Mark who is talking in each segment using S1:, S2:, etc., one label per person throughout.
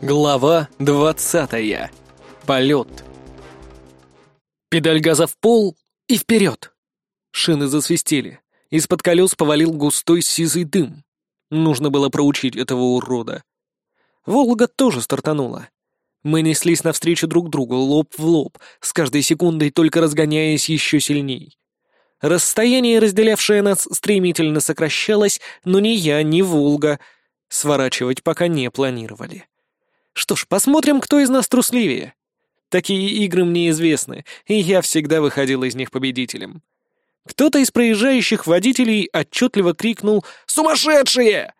S1: Глава двадцатая. Полет. Педаль газа в пол и вперед. Шины засвистели. Из-под колес повалил густой сизый дым. Нужно было проучить этого урода. Волга тоже стартанула. Мы неслись навстречу друг другу, лоб в лоб, с каждой секундой только разгоняясь еще сильней. Расстояние, разделявшее нас, стремительно сокращалось, но ни я, ни Волга сворачивать пока не планировали. Что ж, посмотрим, кто из нас трусливее. Такие игры мне известны, и я всегда выходил из них победителем. Кто-то из проезжающих водителей отчетливо крикнул «Сумасшедшие!».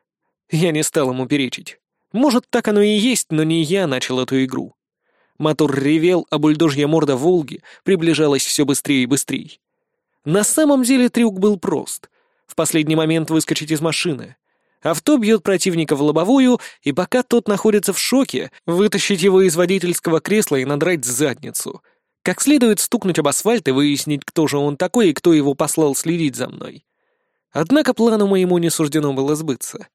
S1: Я не стал ему перечить. Может, так оно и есть, но не я начал эту игру. Мотор ревел, а бульдожья морда «Волги» приближалась все быстрее и быстрее. На самом деле трюк был прост. В последний момент выскочить из машины. Авто бьет противника в лобовую, и пока тот находится в шоке, вытащить его из водительского кресла и надрать задницу. Как следует стукнуть об асфальт и выяснить, кто же он такой и кто его послал следить за мной. Однако плану моему не суждено было сбыться.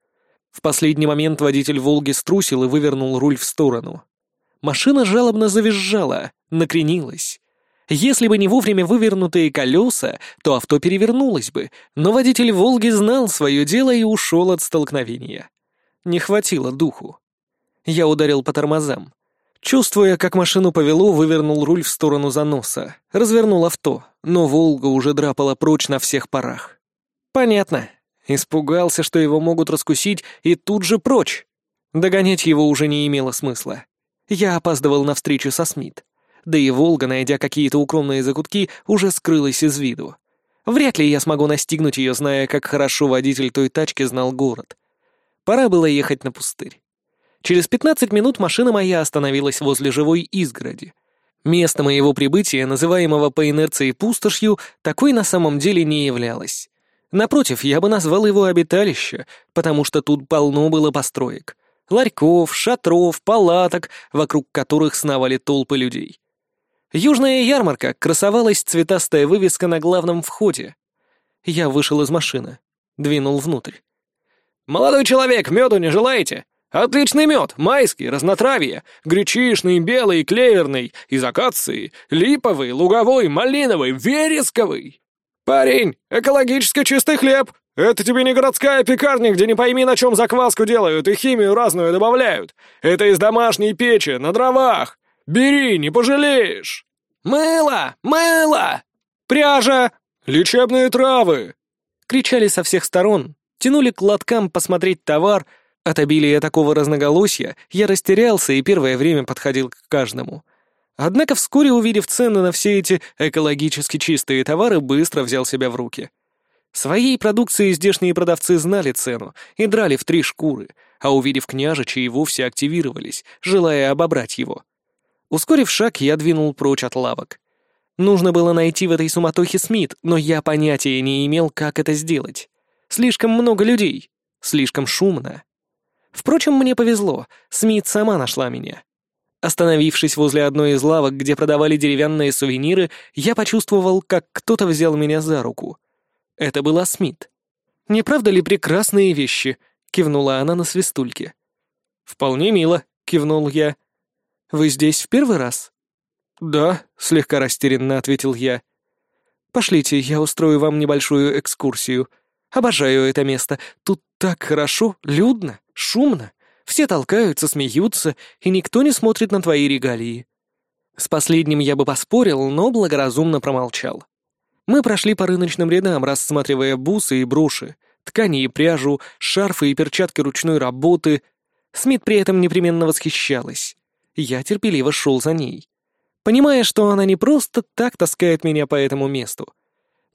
S1: В последний момент водитель «Волги» струсил и вывернул руль в сторону. Машина жалобно завизжала, накренилась. Если бы не вовремя вывернутые колеса, то авто перевернулось бы, но водитель «Волги» знал свое дело и ушел от столкновения. Не хватило духу. Я ударил по тормозам. Чувствуя, как машину повело, вывернул руль в сторону заноса, развернул авто, но «Волга» уже драпала прочь на всех парах. Понятно. Испугался, что его могут раскусить, и тут же прочь. Догонять его уже не имело смысла. Я опаздывал на встречу со Смит да и Волга, найдя какие-то укромные закутки, уже скрылась из виду. Вряд ли я смогу настигнуть ее, зная, как хорошо водитель той тачки знал город. Пора было ехать на пустырь. Через пятнадцать минут машина моя остановилась возле живой изгороди. Место моего прибытия, называемого по инерции пустошью, такой на самом деле не являлось. Напротив, я бы назвал его обиталище, потому что тут полно было построек. Ларьков, шатров, палаток, вокруг которых сновали толпы людей. Южная ярмарка, красовалась цветастая вывеска на главном входе. Я вышел из машины, двинул внутрь. «Молодой человек, меду не желаете? Отличный мед, майский, разнотравье, гречишный, белый, клеверный, из акации, липовый, луговой, малиновый, вересковый. Парень, экологически чистый хлеб. Это тебе не городская пекарня, где не пойми на чем закваску делают и химию разную добавляют. Это из домашней печи, на дровах. Бери, не пожалеешь! Мыло! Мыло! Пряжа! Лечебные травы!» Кричали со всех сторон, тянули к лоткам посмотреть товар. От обилия такого разноголосья я растерялся и первое время подходил к каждому. Однако вскоре, увидев цены на все эти экологически чистые товары, быстро взял себя в руки. Своей продукции здешние продавцы знали цену и драли в три шкуры, а увидев княжича и вовсе активировались, желая обобрать его. Ускорив шаг, я двинул прочь от лавок. Нужно было найти в этой суматохе Смит, но я понятия не имел, как это сделать. Слишком много людей, слишком шумно. Впрочем, мне повезло, Смит сама нашла меня. Остановившись возле одной из лавок, где продавали деревянные сувениры, я почувствовал, как кто-то взял меня за руку. Это была Смит. «Не правда ли прекрасные вещи?» — кивнула она на свистульке. «Вполне мило», — кивнул я. Вы здесь в первый раз?» «Да», — слегка растерянно ответил я. «Пошлите, я устрою вам небольшую экскурсию. Обожаю это место. Тут так хорошо, людно, шумно. Все толкаются, смеются, и никто не смотрит на твои регалии». С последним я бы поспорил, но благоразумно промолчал. Мы прошли по рыночным рядам, рассматривая бусы и броши, ткани и пряжу, шарфы и перчатки ручной работы. Смит при этом непременно восхищалась я терпеливо шел за ней, понимая, что она не просто так таскает меня по этому месту.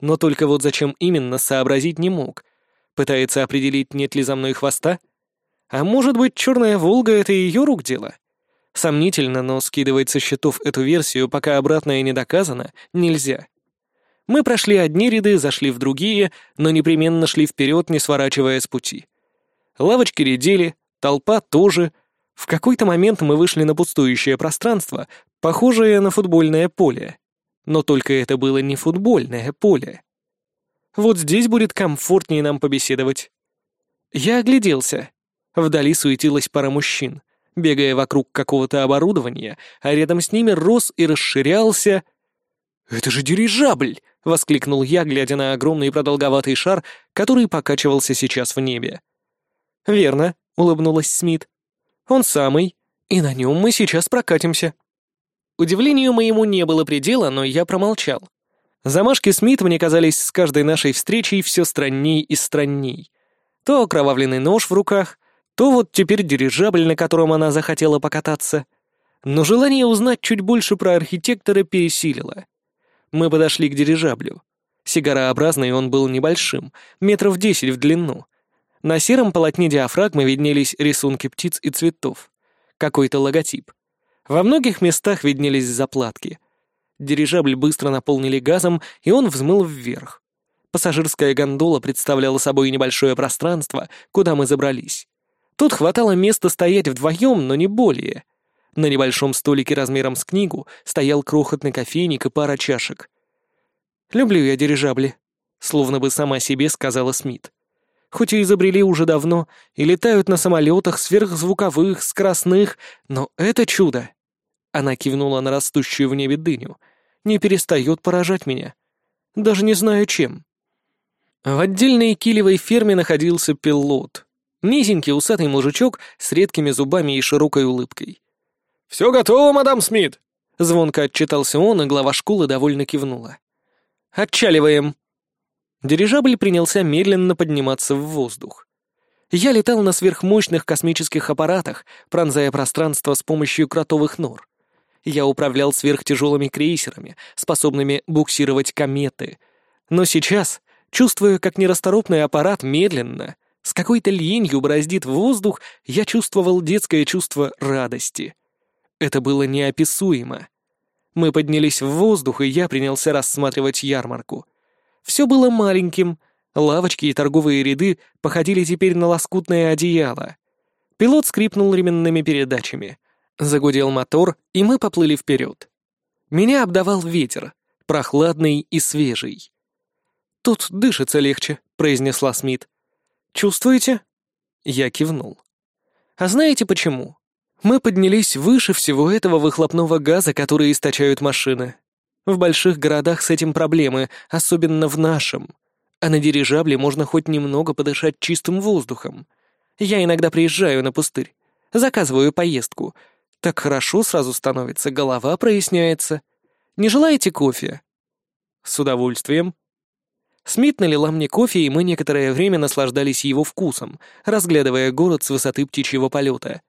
S1: Но только вот зачем именно сообразить не мог. Пытается определить, нет ли за мной хвоста? А может быть, черная «Волга» — это ее рук дело? Сомнительно, но скидывать со счетов эту версию, пока обратное не доказано, нельзя. Мы прошли одни ряды, зашли в другие, но непременно шли вперед, не сворачивая с пути. Лавочки редели, толпа тоже — в какой-то момент мы вышли на пустующее пространство, похожее на футбольное поле. Но только это было не футбольное поле. Вот здесь будет комфортнее нам побеседовать. Я огляделся. Вдали суетилась пара мужчин. бегая вокруг какого-то оборудования, а рядом с ними рос и расширялся... «Это же дирижабль!» — воскликнул я, глядя на огромный продолговатый шар, который покачивался сейчас в небе. «Верно», — улыбнулась Смит. «Он самый, и на нем мы сейчас прокатимся». Удивлению моему не было предела, но я промолчал. Замашки Смит мне казались с каждой нашей встречей все странней и странней. То окровавленный нож в руках, то вот теперь дирижабль, на котором она захотела покататься. Но желание узнать чуть больше про архитектора пересилило. Мы подошли к дирижаблю. Сигарообразный он был небольшим, метров десять в длину. На сером полотне диафрагмы виднелись рисунки птиц и цветов. Какой-то логотип. Во многих местах виднелись заплатки. Дирижабль быстро наполнили газом, и он взмыл вверх. Пассажирская гондола представляла собой небольшое пространство, куда мы забрались. Тут хватало места стоять вдвоем, но не более. На небольшом столике размером с книгу стоял крохотный кофейник и пара чашек. «Люблю я дирижабли», — словно бы сама себе сказала Смит. «Хоть и изобрели уже давно, и летают на самолетах сверхзвуковых, скоростных, но это чудо!» Она кивнула на растущую в небе дыню. «Не перестает поражать меня. Даже не знаю чем». В отдельной килевой ферме находился пилот — Низенький усатый мужичок с редкими зубами и широкой улыбкой.
S2: «Все готово, мадам Смит!»
S1: Звонко отчитался он, и глава школы довольно кивнула. «Отчаливаем!» Дирижабль принялся медленно подниматься в воздух. Я летал на сверхмощных космических аппаратах, пронзая пространство с помощью кротовых нор. Я управлял сверхтяжелыми крейсерами, способными буксировать кометы. Но сейчас, чувствуя, как нерасторопный аппарат медленно, с какой-то ленью бороздит воздух, я чувствовал детское чувство радости. Это было неописуемо. Мы поднялись в воздух, и я принялся рассматривать ярмарку. Все было маленьким, лавочки и торговые ряды походили теперь на лоскутное одеяло. Пилот скрипнул ременными передачами. Загудел мотор, и мы поплыли вперед. Меня обдавал ветер, прохладный и свежий. «Тут дышится легче», — произнесла Смит. Чувствуете?» Я кивнул. «А знаете почему? Мы поднялись выше всего этого выхлопного газа, который источают машины. В больших городах с этим проблемы, особенно в нашем. А на дирижабле можно хоть немного подышать чистым воздухом. Я иногда приезжаю на пустырь, заказываю поездку. Так хорошо сразу становится, голова проясняется. Не желаете кофе?» «С удовольствием», Смит налила мне кофе, и мы некоторое время наслаждались его вкусом, разглядывая город с высоты птичьего полета.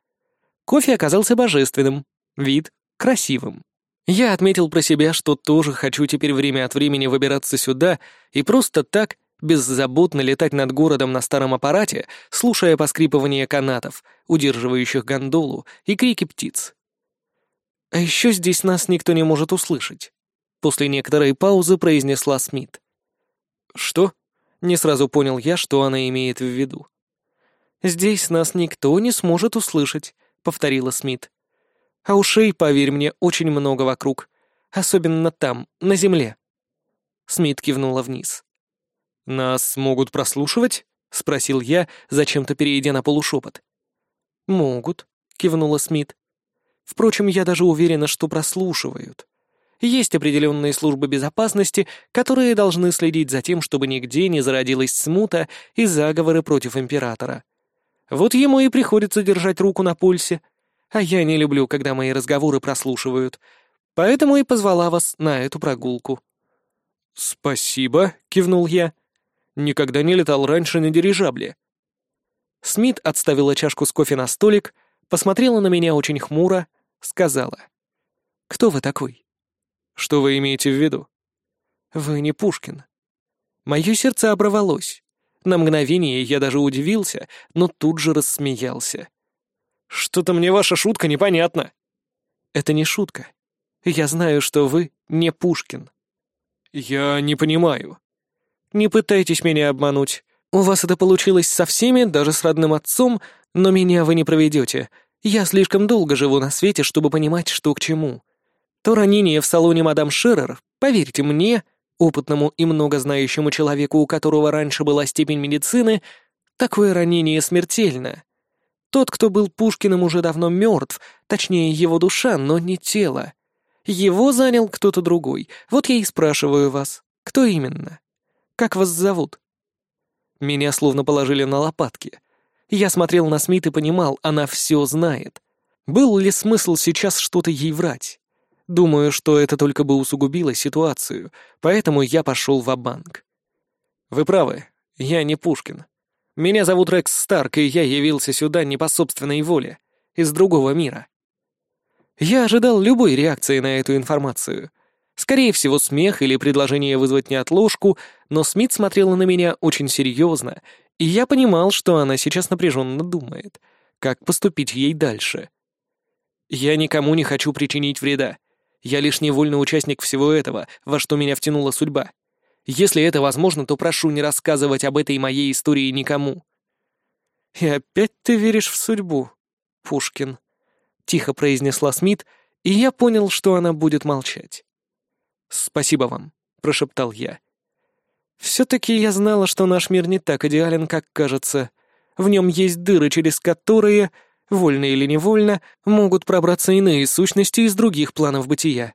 S1: Кофе оказался божественным, вид — красивым. Я отметил про себя, что тоже хочу теперь время от времени выбираться сюда и просто так, беззаботно летать над городом на старом аппарате, слушая поскрипывание канатов, удерживающих гондолу, и крики птиц. «А еще здесь нас никто не может услышать», — после некоторой паузы произнесла Смит. «Что?» — не сразу понял я, что она имеет в виду. «Здесь нас никто не сможет услышать», — повторила Смит. «А ушей, поверь мне, очень много вокруг. Особенно там, на земле». Смит кивнула вниз. «Нас могут прослушивать?» — спросил я, зачем-то перейдя на полушепот. «Могут», — кивнула Смит. «Впрочем, я даже уверена, что прослушивают. Есть определенные службы безопасности, которые должны следить за тем, чтобы нигде не зародилась смута и заговоры против императора. Вот ему и приходится держать руку на пульсе. А я не люблю, когда мои разговоры прослушивают. Поэтому и позвала вас на эту прогулку». «Спасибо», — кивнул я. «Никогда не летал раньше на дирижабле». Смит отставила чашку с кофе на столик, посмотрела на меня очень хмуро, сказала. «Кто вы такой?» Что вы имеете в виду? Вы не Пушкин. Мое сердце оборвалось. На мгновение я даже удивился, но тут же рассмеялся. Что-то мне ваша шутка непонятна. Это не шутка. Я знаю, что вы не Пушкин. Я не понимаю. Не пытайтесь меня обмануть. У вас это получилось со всеми, даже с родным отцом, но меня вы не проведете. Я слишком долго живу на свете, чтобы понимать, что к чему. То ранение в салоне мадам Шеррер, поверьте мне, опытному и многознающему человеку, у которого раньше была степень медицины, такое ранение смертельно. Тот, кто был Пушкиным, уже давно мертв, точнее, его душа, но не тело. Его занял кто-то другой. Вот я и спрашиваю вас, кто именно? Как вас зовут? Меня словно положили на лопатки. Я смотрел на Смит и понимал, она все знает. Был ли смысл сейчас что-то ей врать? Думаю, что это только бы усугубило ситуацию, поэтому я пошел в банк Вы правы, я не Пушкин. Меня зовут Рекс Старк, и я явился сюда не по собственной воле, из другого мира. Я ожидал любой реакции на эту информацию. Скорее всего, смех или предложение вызвать неотложку, но Смит смотрела на меня очень серьезно, и я понимал, что она сейчас напряженно думает, как поступить ей дальше. Я никому не хочу причинить вреда. Я лишь невольный участник всего этого, во что меня втянула судьба. Если это возможно, то прошу не рассказывать об этой моей истории никому». «И опять ты веришь в судьбу, Пушкин», — тихо произнесла Смит, и я понял, что она будет молчать. «Спасибо вам», — прошептал я. «Все-таки я знала, что наш мир не так идеален, как кажется. В нем есть дыры, через которые, вольно или невольно, могут пробраться иные сущности из других планов бытия».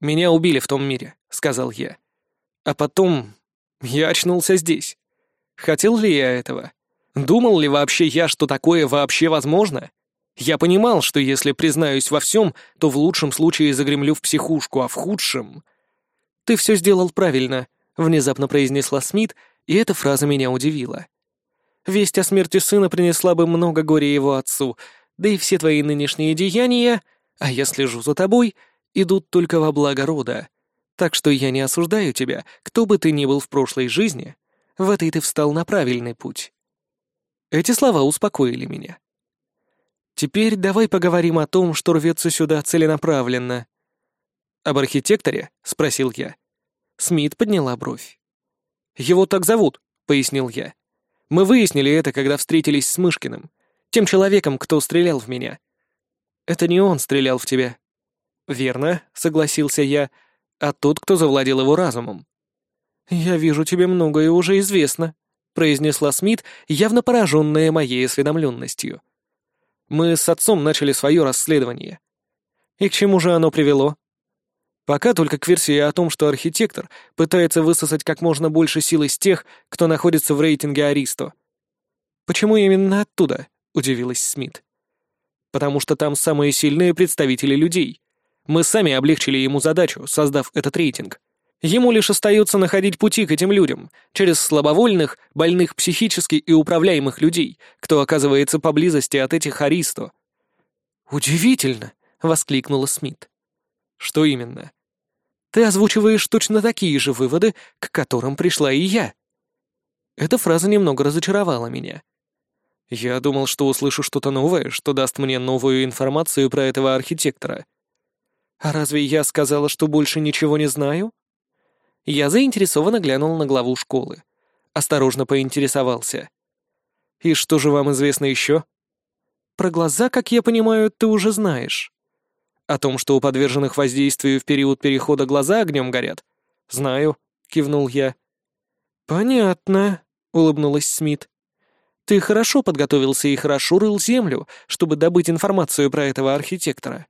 S1: «Меня убили в том мире», — сказал я. А потом я очнулся здесь. Хотел ли я этого? Думал ли вообще я, что такое вообще возможно? Я понимал, что если признаюсь во всем, то в лучшем случае загремлю в психушку, а в худшем... «Ты все сделал правильно», — внезапно произнесла Смит, и эта фраза меня удивила. «Весть о смерти сына принесла бы много горя его отцу, да и все твои нынешние деяния, а я слежу за тобой, идут только во благо рода. Так что я не осуждаю тебя, кто бы ты ни был в прошлой жизни, в этой ты встал на правильный путь. Эти слова успокоили меня. Теперь давай поговорим о том, что рвется сюда целенаправленно. «Об архитекторе?» — спросил я. Смит подняла бровь. «Его так зовут», — пояснил я. «Мы выяснили это, когда встретились с Мышкиным, тем человеком, кто стрелял в меня». «Это не он стрелял в тебя». «Верно», — согласился я, а тот, кто завладел его разумом. «Я вижу, тебе многое уже известно», — произнесла Смит, явно пораженная моей осведомленностью. «Мы с отцом начали свое расследование. И к чему же оно привело?» Пока только к версии о том, что архитектор пытается высосать как можно больше сил из тех, кто находится в рейтинге Аристо. «Почему именно оттуда?» — удивилась Смит. «Потому что там самые сильные представители людей. Мы сами облегчили ему задачу, создав этот рейтинг. Ему лишь остается находить пути к этим людям, через слабовольных, больных психически и управляемых людей, кто оказывается поблизости от этих Аристо. «Удивительно!» — воскликнула Смит. «Что именно?» «Ты озвучиваешь точно такие же выводы, к которым пришла и я». Эта фраза немного разочаровала меня. Я думал, что услышу что-то новое, что даст мне новую информацию про этого архитектора. «А разве я сказала, что больше ничего не знаю?» Я заинтересованно глянул на главу школы. Осторожно поинтересовался. «И что же вам известно еще?» «Про глаза, как я понимаю, ты уже знаешь». «О том, что у подверженных воздействию в период перехода глаза огнем горят?» «Знаю», — кивнул я. «Понятно», — улыбнулась Смит. «Ты хорошо подготовился и хорошо рыл землю, чтобы добыть информацию про этого архитектора.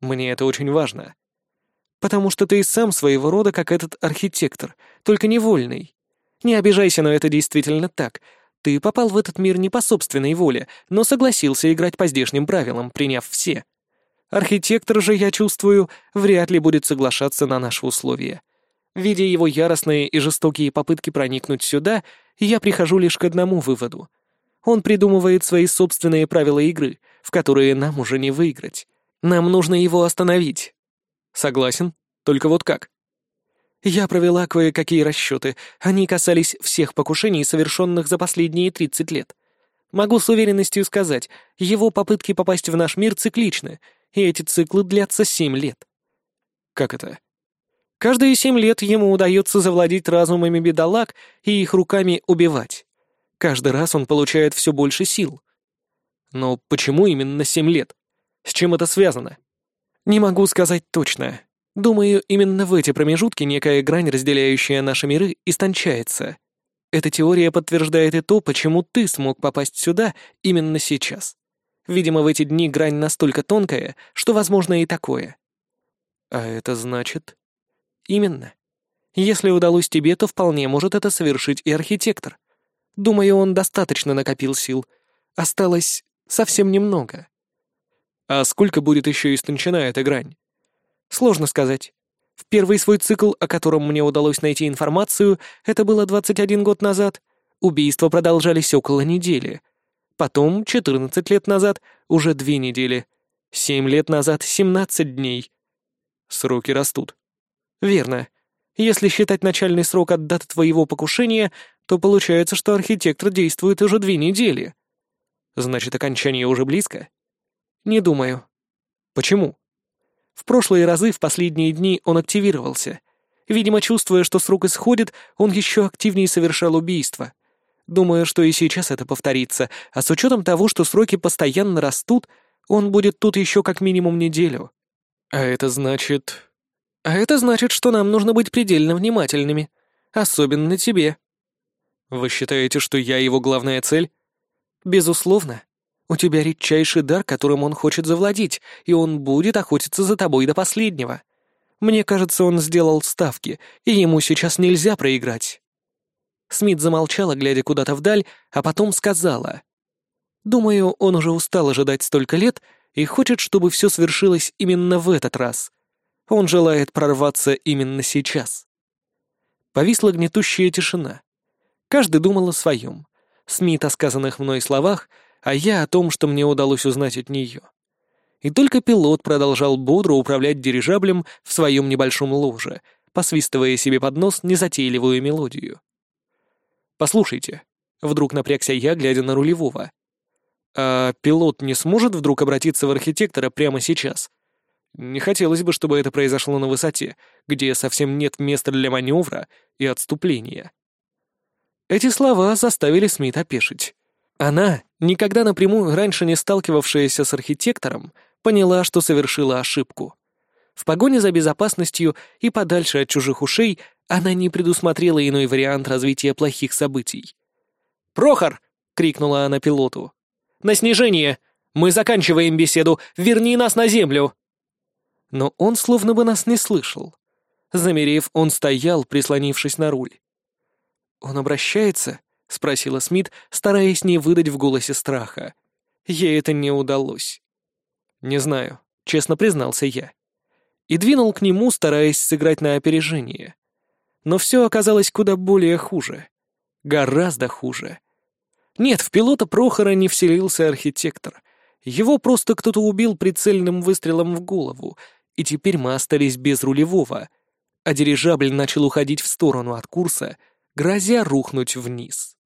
S1: Мне это очень важно. Потому что ты и сам своего рода как этот архитектор, только невольный. Не обижайся, но это действительно так. Ты попал в этот мир не по собственной воле, но согласился играть по здешним правилам, приняв все. Архитектор же, я чувствую, вряд ли будет соглашаться на наши условия. Видя его яростные и жестокие попытки проникнуть сюда, я прихожу лишь к одному выводу. Он придумывает свои собственные правила игры, в которые нам уже не выиграть. Нам нужно его остановить. Согласен. Только вот как? Я провела кое-какие расчеты. Они касались всех покушений, совершенных за последние 30 лет. Могу с уверенностью сказать, его попытки попасть в наш мир цикличны, и эти циклы длятся 7 лет. Как это? Каждые семь лет ему удается завладеть разумами бедолаг и их руками убивать. Каждый раз он получает все больше сил. Но почему именно семь лет? С чем это связано? Не могу сказать точно. Думаю, именно в эти промежутки некая грань, разделяющая наши миры, истончается. Эта теория подтверждает и то, почему ты смог попасть сюда именно сейчас. Видимо, в эти дни грань настолько тонкая, что возможно и такое. А это значит... Именно. Если удалось тебе, то вполне может это совершить и архитектор. Думаю, он достаточно накопил сил. Осталось совсем немного. А сколько будет еще истончена эта грань? Сложно сказать. В первый свой цикл, о котором мне удалось найти информацию, это было 21 год назад, убийства продолжались около недели. Потом, 14 лет назад, уже две недели. 7 лет назад — 17 дней. Сроки растут. Верно. Если считать начальный срок от даты твоего покушения, то получается, что архитектор действует уже две недели. Значит, окончание уже близко? Не думаю. Почему? В прошлые разы в последние дни он активировался. Видимо, чувствуя, что срок исходит, он еще активнее совершал убийство. Думаю, что и сейчас это повторится, а с учетом того, что сроки постоянно растут, он будет тут еще как минимум неделю. А это значит... А это значит, что нам нужно быть предельно внимательными. Особенно тебе. Вы считаете, что я его главная цель? Безусловно. У тебя редчайший дар, которым он хочет завладеть, и он будет охотиться за тобой до последнего. Мне кажется, он сделал ставки, и ему сейчас нельзя проиграть». Смит замолчала, глядя куда-то вдаль, а потом сказала. «Думаю, он уже устал ожидать столько лет и хочет, чтобы все свершилось именно в этот раз. Он желает прорваться именно сейчас». Повисла гнетущая тишина. Каждый думал о своем. Смит о сказанных мной словах — а я о том, что мне удалось узнать от нее. И только пилот продолжал бодро управлять дирижаблем в своем небольшом ложе, посвистывая себе под нос незатейливую мелодию. «Послушайте», — вдруг напрягся я, глядя на рулевого. «А пилот не сможет вдруг обратиться в архитектора прямо сейчас? Не хотелось бы, чтобы это произошло на высоте, где совсем нет места для маневра и отступления». Эти слова заставили Смит опешить. Она, никогда напрямую раньше не сталкивавшаяся с архитектором, поняла, что совершила ошибку. В погоне за безопасностью и подальше от чужих ушей она не предусмотрела иной вариант развития плохих событий. «Прохор!» — крикнула она пилоту. «На снижение! Мы заканчиваем беседу! Верни нас на землю!» Но он словно бы нас не слышал. Замерев, он стоял, прислонившись на руль. «Он обращается?» — спросила Смит, стараясь не выдать в голосе страха. Ей это не удалось. «Не знаю», — честно признался я. И двинул к нему, стараясь сыграть на опережение. Но все оказалось куда более хуже. Гораздо хуже. Нет, в пилота Прохора не вселился архитектор. Его просто кто-то убил прицельным выстрелом в голову, и теперь мы остались без рулевого, а дирижабль начал уходить в сторону от курса, грозя рухнуть вниз.